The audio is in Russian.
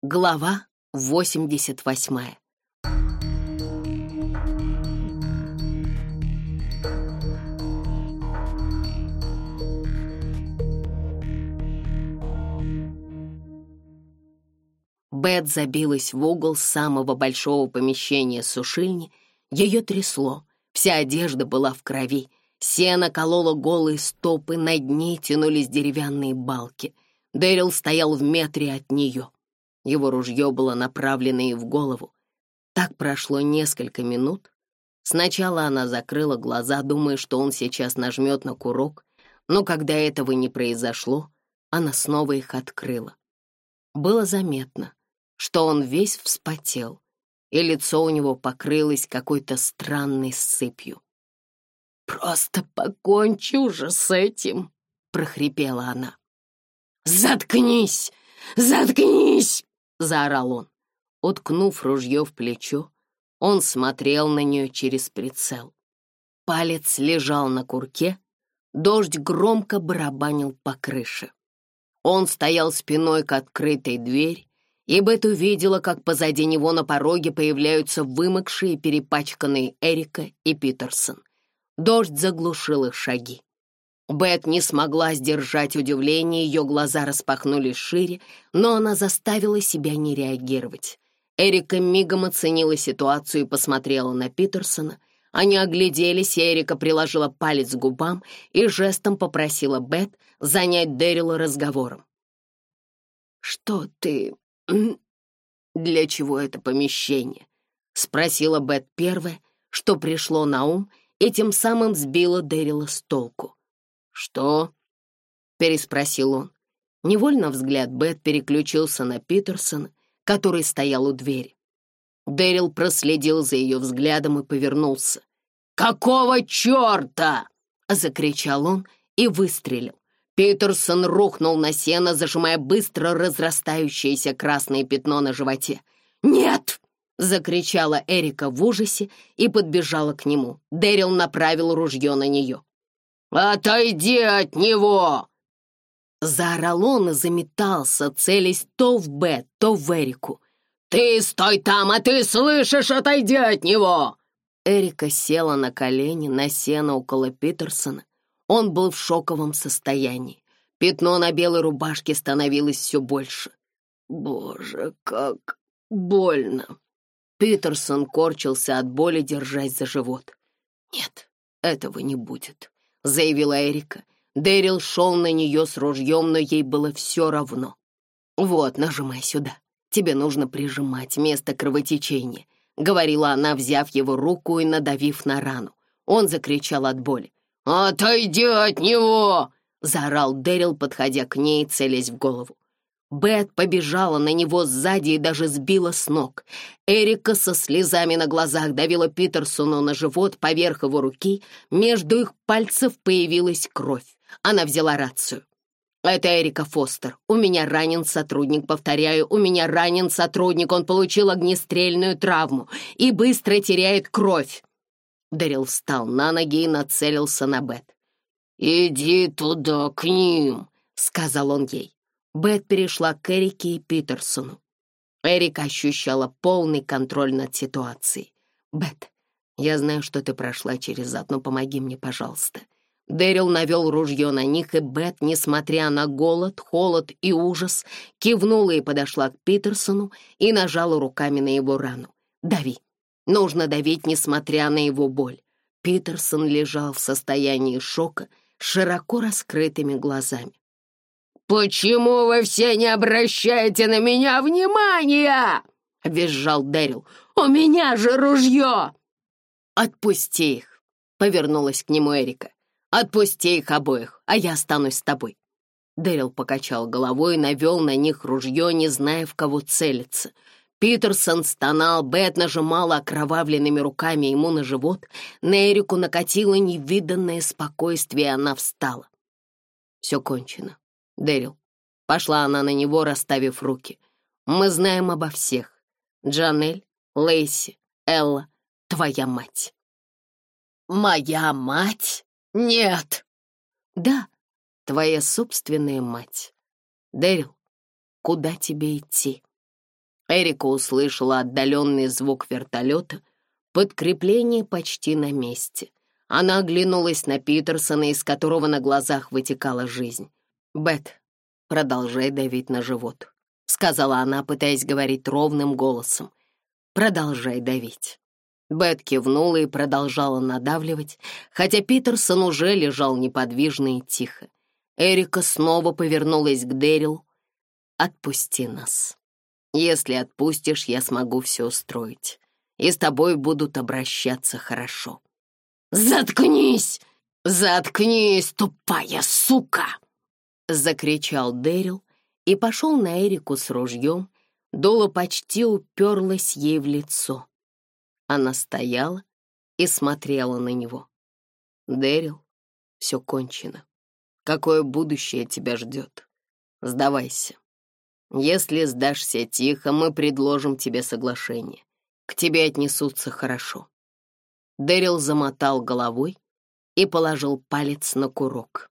Глава 88 Бет забилась в угол самого большого помещения сушильни. Ее трясло, вся одежда была в крови. Сено кололо голые стопы, над ней тянулись деревянные балки. Дэрил стоял в метре от нее. Его ружье было направлено ей в голову. Так прошло несколько минут. Сначала она закрыла глаза, думая, что он сейчас нажмет на курок, но когда этого не произошло, она снова их открыла. Было заметно, что он весь вспотел, и лицо у него покрылось какой-то странной сыпью. «Просто покончу же с этим!» — прохрипела она. «Заткнись! Заткнись!» — заорал он. Уткнув ружье в плечо, он смотрел на нее через прицел. Палец лежал на курке, дождь громко барабанил по крыше. Он стоял спиной к открытой двери, и Бет увидела, как позади него на пороге появляются вымокшие перепачканные Эрика и Питерсон. Дождь заглушил их шаги. Бет не смогла сдержать удивление, ее глаза распахнулись шире, но она заставила себя не реагировать. Эрика мигом оценила ситуацию и посмотрела на Питерсона. Они огляделись, и Эрика приложила палец к губам и жестом попросила Бет занять Дэрила разговором. «Что ты... для чего это помещение?» — спросила Бет первое, что пришло на ум, и тем самым сбила Дэрила с толку. «Что?» — переспросил он. Невольно взгляд Бет переключился на Питерсон, который стоял у двери. Дэрил проследил за ее взглядом и повернулся. «Какого черта?» — закричал он и выстрелил. Питерсон рухнул на сено, зажимая быстро разрастающееся красное пятно на животе. «Нет!» — закричала Эрика в ужасе и подбежала к нему. Дэрил направил ружье на нее. «Отойди от него!» Заорал он и заметался, целясь то в Б, то в Эрику. «Ты стой там, а ты слышишь, отойди от него!» Эрика села на колени на сено около Питерсона. Он был в шоковом состоянии. Пятно на белой рубашке становилось все больше. «Боже, как больно!» Питерсон корчился от боли, держась за живот. «Нет, этого не будет» заявила Эрика. Дэрил шел на нее с ружьем, но ей было все равно. «Вот, нажимай сюда. Тебе нужно прижимать место кровотечения», — говорила она, взяв его руку и надавив на рану. Он закричал от боли. «Отойди от него!» — заорал Дэрил, подходя к ней и целясь в голову. Бет побежала на него сзади и даже сбила с ног. Эрика со слезами на глазах давила Питерсону на живот поверх его руки. Между их пальцев появилась кровь. Она взяла рацию. «Это Эрика Фостер. У меня ранен сотрудник, повторяю, у меня ранен сотрудник. Он получил огнестрельную травму и быстро теряет кровь». Дарил встал на ноги и нацелился на Бет. «Иди туда, к ним», — сказал он ей. Бет перешла к Эрике и Питерсону. Эрика ощущала полный контроль над ситуацией. «Бет, я знаю, что ты прошла через ад, но помоги мне, пожалуйста». Дэрил навел ружье на них, и Бет, несмотря на голод, холод и ужас, кивнула и подошла к Питерсону и нажала руками на его рану. «Дави. Нужно давить, несмотря на его боль». Питерсон лежал в состоянии шока, широко раскрытыми глазами. «Почему вы все не обращаете на меня внимания?» — визжал Дэрил. «У меня же ружье!» «Отпусти их!» — повернулась к нему Эрика. «Отпусти их обоих, а я останусь с тобой». Дэрил покачал головой и навел на них ружье, не зная, в кого целиться. Питерсон стонал, Бет нажимала окровавленными руками ему на живот. На Эрику накатило невиданное спокойствие, и она встала. «Все кончено», Дэрил. Пошла она на него, расставив руки. Мы знаем обо всех. Джанель, Лейси, Элла, твоя мать. Моя мать? Нет. Да, твоя собственная мать. Дэрил, куда тебе идти? Эрика услышала отдаленный звук вертолета, подкрепление почти на месте. Она оглянулась на Питерсона, из которого на глазах вытекала жизнь. «Бет», — продолжай давить на живот, — сказала она, пытаясь говорить ровным голосом. «Продолжай давить». Бет кивнула и продолжала надавливать, хотя Питерсон уже лежал неподвижно и тихо. Эрика снова повернулась к Дэрил. «Отпусти нас. Если отпустишь, я смогу все устроить, и с тобой будут обращаться хорошо». «Заткнись! Заткнись, тупая сука!» Закричал Дэрил и пошел на Эрику с ружьем. Дула почти уперлась ей в лицо. Она стояла и смотрела на него. Дэрил, все кончено. Какое будущее тебя ждет? Сдавайся. Если сдашься тихо, мы предложим тебе соглашение. К тебе отнесутся хорошо. Дэрил замотал головой и положил палец на курок.